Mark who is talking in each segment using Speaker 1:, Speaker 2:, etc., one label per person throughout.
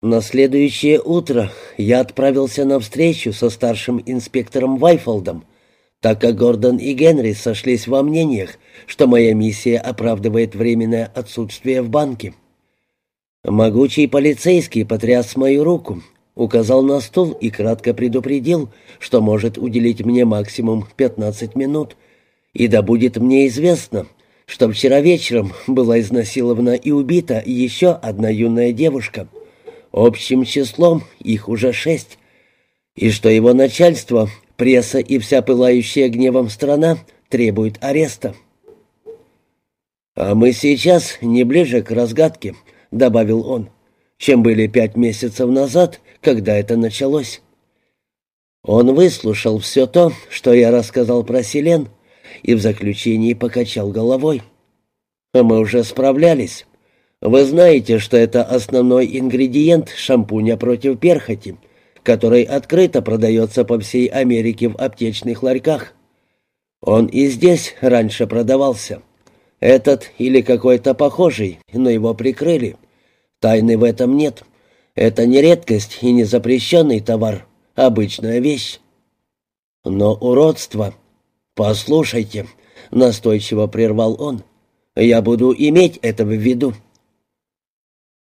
Speaker 1: На следующее утро я отправился на встречу со старшим инспектором Вайфолдом, так как Гордон и Генри сошлись во мнениях, что моя миссия оправдывает временное отсутствие в банке. Могучий полицейский потряс мою руку, указал на стул и кратко предупредил, что может уделить мне максимум 15 минут, и да будет мне известно, что вчера вечером была изнасилована и убита еще одна юная девушка — Общим числом их уже шесть. И что его начальство, пресса и вся пылающая гневом страна требуют ареста. «А мы сейчас не ближе к разгадке», — добавил он, «чем были пять месяцев назад, когда это началось». Он выслушал все то, что я рассказал про Селен, и в заключении покачал головой. «Мы уже справлялись. Вы знаете, что это основной ингредиент шампуня против перхоти, который открыто продается по всей Америке в аптечных ларьках. Он и здесь раньше продавался. Этот или какой-то похожий, но его прикрыли. Тайны в этом нет. Это не редкость и не запрещенный товар, обычная вещь. Но уродство... «Послушайте», — настойчиво прервал он, — «я буду иметь это в виду».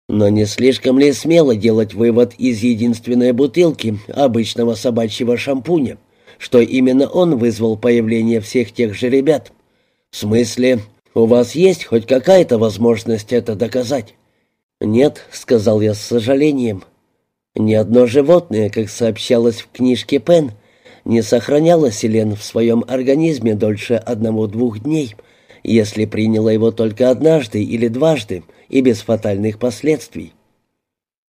Speaker 1: Но не слишком ли смело делать вывод из единственной бутылки обычного собачьего шампуня, что именно он вызвал появление всех тех же ребят? В смысле, у вас есть хоть какая-то возможность это доказать? Нет, сказал я с сожалением. Ни одно животное, как сообщалось в книжке Пен, не сохраняло селен в своем организме дольше одного-двух дней, если приняло его только однажды или дважды, и без фатальных последствий.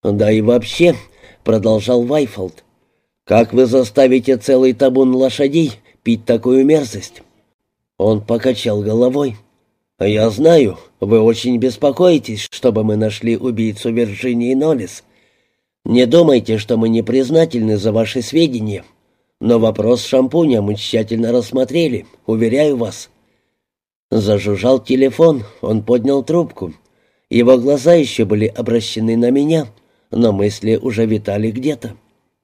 Speaker 1: «Да и вообще», — продолжал Вайфолд, — «как вы заставите целый табун лошадей пить такую мерзость?» Он покачал головой. «Я знаю, вы очень беспокоитесь, чтобы мы нашли убийцу Вирджинии Ноллис. Не думайте, что мы не признательны за ваши сведения, но вопрос шампуня мы тщательно рассмотрели, уверяю вас». Зажужжал телефон, он поднял трубку — его глаза еще были обращены на меня, но мысли уже витали где-то.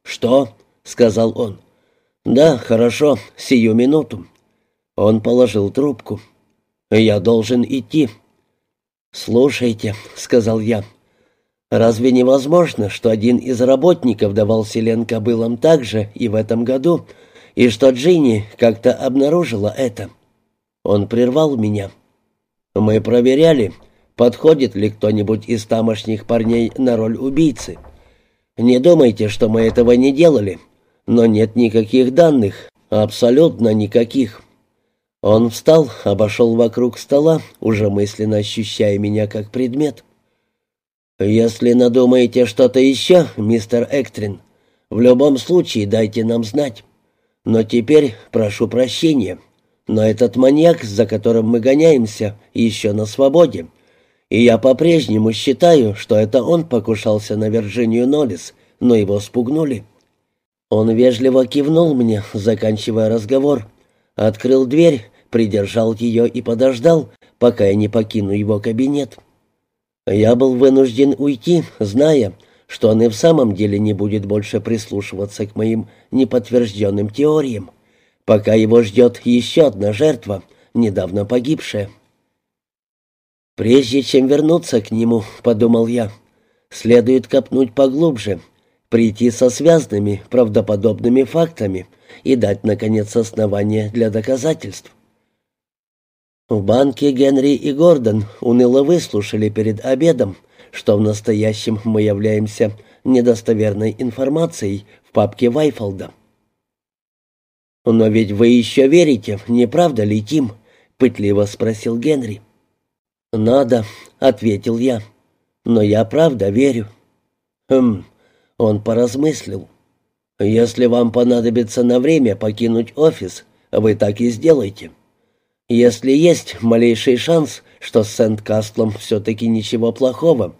Speaker 1: «Что?» — сказал он. «Да, хорошо, сию минуту». Он положил трубку. «Я должен идти». «Слушайте», — сказал я, — «разве невозможно, что один из работников давал селен кобылам так же и в этом году, и что Джинни как-то обнаружила это?» Он прервал меня. «Мы проверяли, подходит ли кто-нибудь из тамошних парней на роль убийцы. Не думайте, что мы этого не делали, но нет никаких данных, абсолютно никаких. Он встал, обошел вокруг стола, уже мысленно ощущая меня как предмет. «Если надумаете что-то еще, мистер Эктрин, в любом случае дайте нам знать. Но теперь прошу прощения, но этот маньяк, за которым мы гоняемся, еще на свободе. И я по-прежнему считаю, что это он покушался на Вирджинию Ноллис, но его спугнули. Он вежливо кивнул мне, заканчивая разговор, открыл дверь, придержал ее и подождал, пока я не покину его кабинет. Я был вынужден уйти, зная, что он и в самом деле не будет больше прислушиваться к моим неподтвержденным теориям, пока его ждет еще одна жертва, недавно погибшая. «Прежде чем вернуться к нему, — подумал я, — следует копнуть поглубже, прийти со связанными, правдоподобными фактами и дать, наконец, основания для доказательств». В банке Генри и Гордон уныло выслушали перед обедом, что в настоящем мы являемся недостоверной информацией в папке Вайфолда. «Но ведь вы еще верите, не правда ли, Тим?» — пытливо спросил Генри. «Надо», — ответил я. «Но я правда верю». «Хм», — он поразмыслил. «Если вам понадобится на время покинуть офис, вы так и сделайте. Если есть малейший шанс, что с Сент-Кастлом все-таки ничего плохого,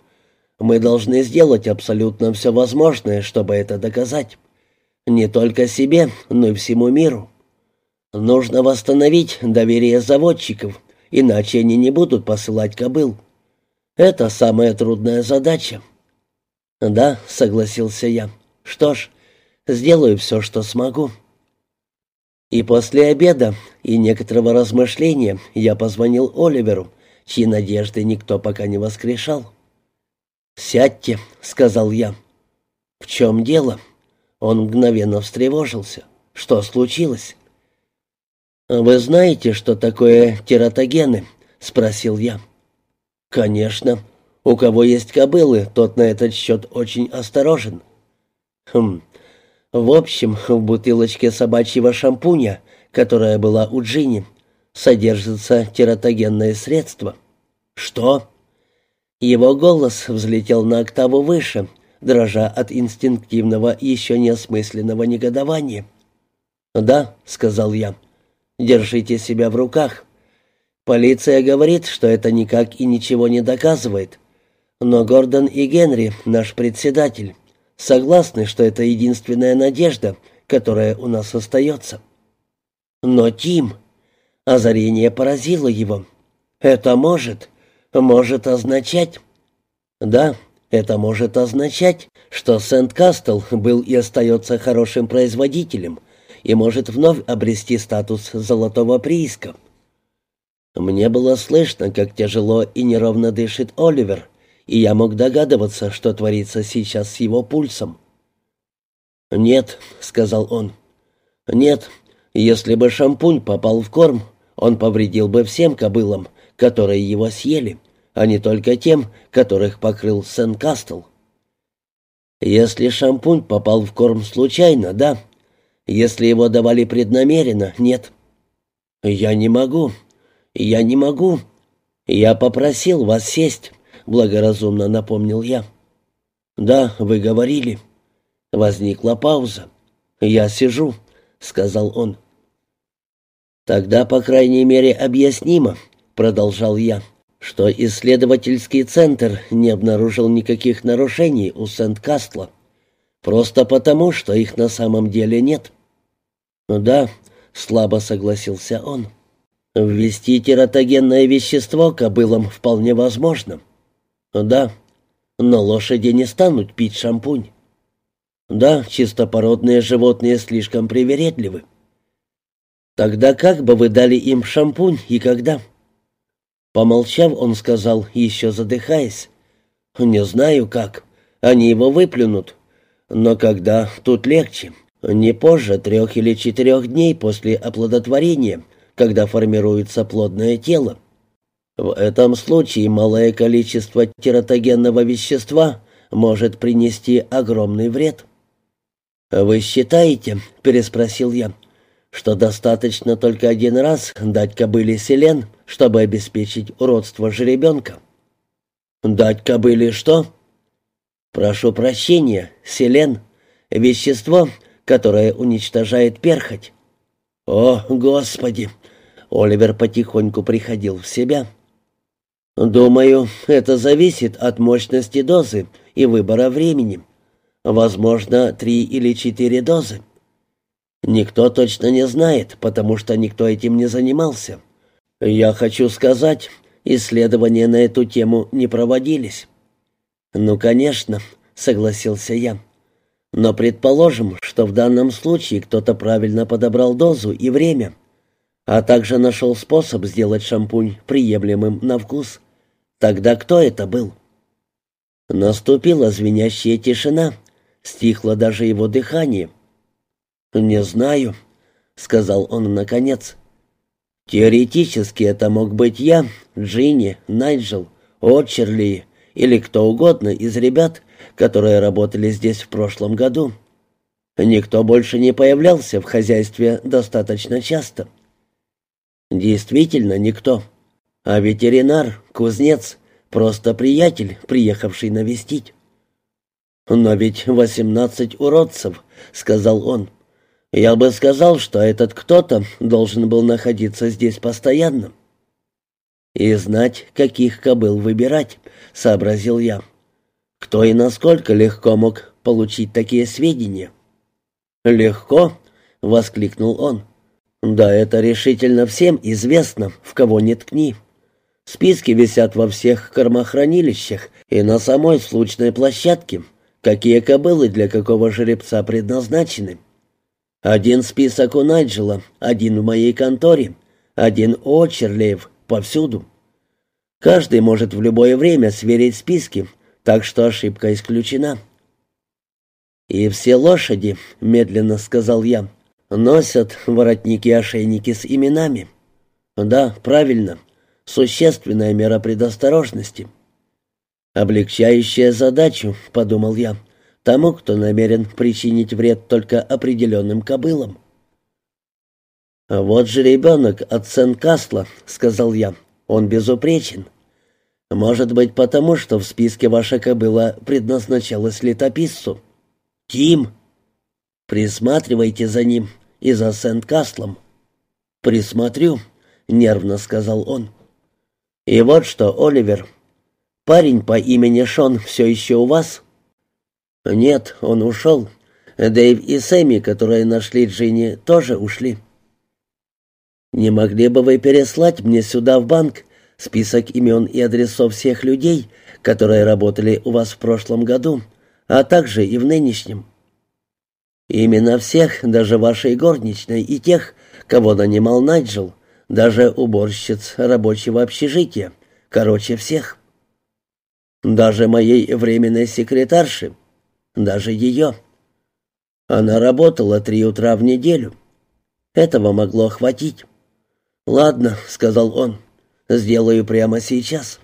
Speaker 1: мы должны сделать абсолютно все возможное, чтобы это доказать. Не только себе, но и всему миру. Нужно восстановить доверие заводчиков, иначе они не будут посылать кобыл. Это самая трудная задача. «Да», — согласился я. «Что ж, сделаю все, что смогу». И после обеда и некоторого размышления я позвонил Оливеру, чьи надежды никто пока не воскрешал. «Сядьте», — сказал я. «В чем дело?» Он мгновенно встревожился. «Что случилось?» «Вы знаете, что такое тератогены?» — спросил я. «Конечно. У кого есть кобылы, тот на этот счет очень осторожен». «Хм. В общем, в бутылочке собачьего шампуня, которая была у Джинни, содержится тератогенное средство». «Что?» Его голос взлетел на октаву выше, дрожа от инстинктивного, еще неосмысленного негодования. «Да», — сказал я, — «держите себя в руках. Полиция говорит, что это никак и ничего не доказывает. Но Гордон и Генри, наш председатель, согласны, что это единственная надежда, которая у нас остается». «Но Тим...» Озарение поразило его. «Это может...» может означать... Да, это может означать, что Сент-Кастл был и остается хорошим производителем и может вновь обрести статус золотого прииска. Мне было слышно, как тяжело и неровно дышит Оливер, и я мог догадываться, что творится сейчас с его пульсом. «Нет», — сказал он, — «нет, если бы шампунь попал в корм, он повредил бы всем кобылам, которые его съели а не только тем, которых покрыл Сен-Кастл. Если шампунь попал в корм случайно, да. Если его давали преднамеренно, нет. Я не могу. Я не могу. Я попросил вас сесть, благоразумно напомнил я. Да, вы говорили. Возникла пауза. Я сижу, сказал он. Тогда, по крайней мере, объяснимо, продолжал я что исследовательский центр не обнаружил никаких нарушений у Сент-Кастла, просто потому, что их на самом деле нет. «Да», — слабо согласился он, — «ввести тератогенное вещество кобылам вполне возможно». «Да, но лошади не станут пить шампунь». «Да, чистопородные животные слишком привередливы». «Тогда как бы вы дали им шампунь и когда?» Помолчав, он сказал, еще задыхаясь. «Не знаю как. Они его выплюнут. Но когда, тут легче. Не позже трех или четырех дней после оплодотворения, когда формируется плодное тело. В этом случае малое количество тератогенного вещества может принести огромный вред». «Вы считаете?» — переспросил я что достаточно только один раз дать кобыле селен, чтобы обеспечить уродство жеребенка. «Дать кобыле что?» «Прошу прощения, селен — вещество, которое уничтожает перхоть». «О, Господи!» — Оливер потихоньку приходил в себя. «Думаю, это зависит от мощности дозы и выбора времени. Возможно, три или четыре дозы». Никто точно не знает, потому что никто этим не занимался. Я хочу сказать, исследования на эту тему не проводились. Ну, конечно, согласился я. Но предположим, что в данном случае кто-то правильно подобрал дозу и время, а также нашел способ сделать шампунь приемлемым на вкус. Тогда кто это был? Наступила звенящая тишина, стихло даже его дыхание — «Не знаю», — сказал он наконец. «Теоретически это мог быть я, Джинни, Найджел, Отчерли или кто угодно из ребят, которые работали здесь в прошлом году. Никто больше не появлялся в хозяйстве достаточно часто». «Действительно никто. А ветеринар, кузнец, просто приятель, приехавший навестить». «Но ведь восемнадцать уродцев», — сказал он. Я бы сказал, что этот кто-то должен был находиться здесь постоянно. И знать, каких кобыл выбирать, сообразил я. Кто и насколько легко мог получить такие сведения? Легко, воскликнул он. Да это решительно всем известно, в кого не ткни. Списки висят во всех кормохранилищах и на самой случной площадке, Какие кобылы для какого жеребца предназначены? Один список у Найджела, один в моей конторе, один у Очерлеев, повсюду. Каждый может в любое время сверить списки, так что ошибка исключена. «И все лошади», — медленно сказал я, — «носят воротники-ошейники с именами». «Да, правильно. Существенная мера предосторожности». «Облегчающая задачу», — подумал я, — «тому, кто намерен причинить вред только определенным кобылам». «А вот же ребенок от Сен-Касла», — сказал я, — «он безупречен». «Может быть, потому что в списке ваша кобыла предназначалась летописцу». «Тим!» «Присматривайте за ним и за Сент-Каслом». «Присмотрю», — нервно сказал он. «И вот что, Оливер, парень по имени Шон все еще у вас?» «Нет, он ушел. Дэйв и Сэмми, которые нашли Джинни, тоже ушли». «Не могли бы вы переслать мне сюда в банк список имен и адресов всех людей, которые работали у вас в прошлом году, а также и в нынешнем?» «Именно всех, даже вашей горничной и тех, кого нанимал Найджел, даже уборщиц рабочего общежития, короче всех. Даже моей временной секретарши, даже ее. Она работала три утра в неделю. Этого могло хватить. «Ладно», — сказал он, — «сделаю прямо сейчас».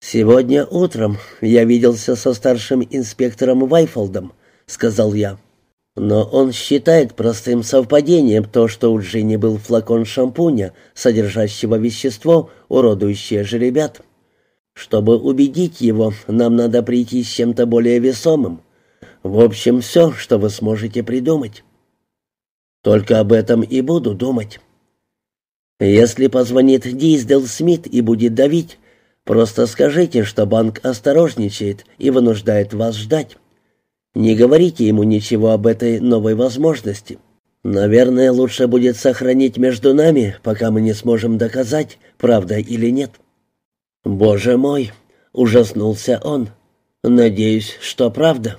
Speaker 1: «Сегодня утром я виделся со старшим инспектором Вайфолдом», — сказал я. «Но он считает простым совпадением то, что у Джинни был флакон шампуня, содержащего вещество, уродующее жеребят. Чтобы убедить его, нам надо прийти с чем-то более весомым. В общем, все, что вы сможете придумать». «Только об этом и буду думать». Если позвонит Диздел Смит и будет давить, просто скажите, что банк осторожничает и вынуждает вас ждать. Не говорите ему ничего об этой новой возможности. Наверное, лучше будет сохранить между нами, пока мы не сможем доказать, правда или нет. Боже мой, ужаснулся он. Надеюсь, что правда.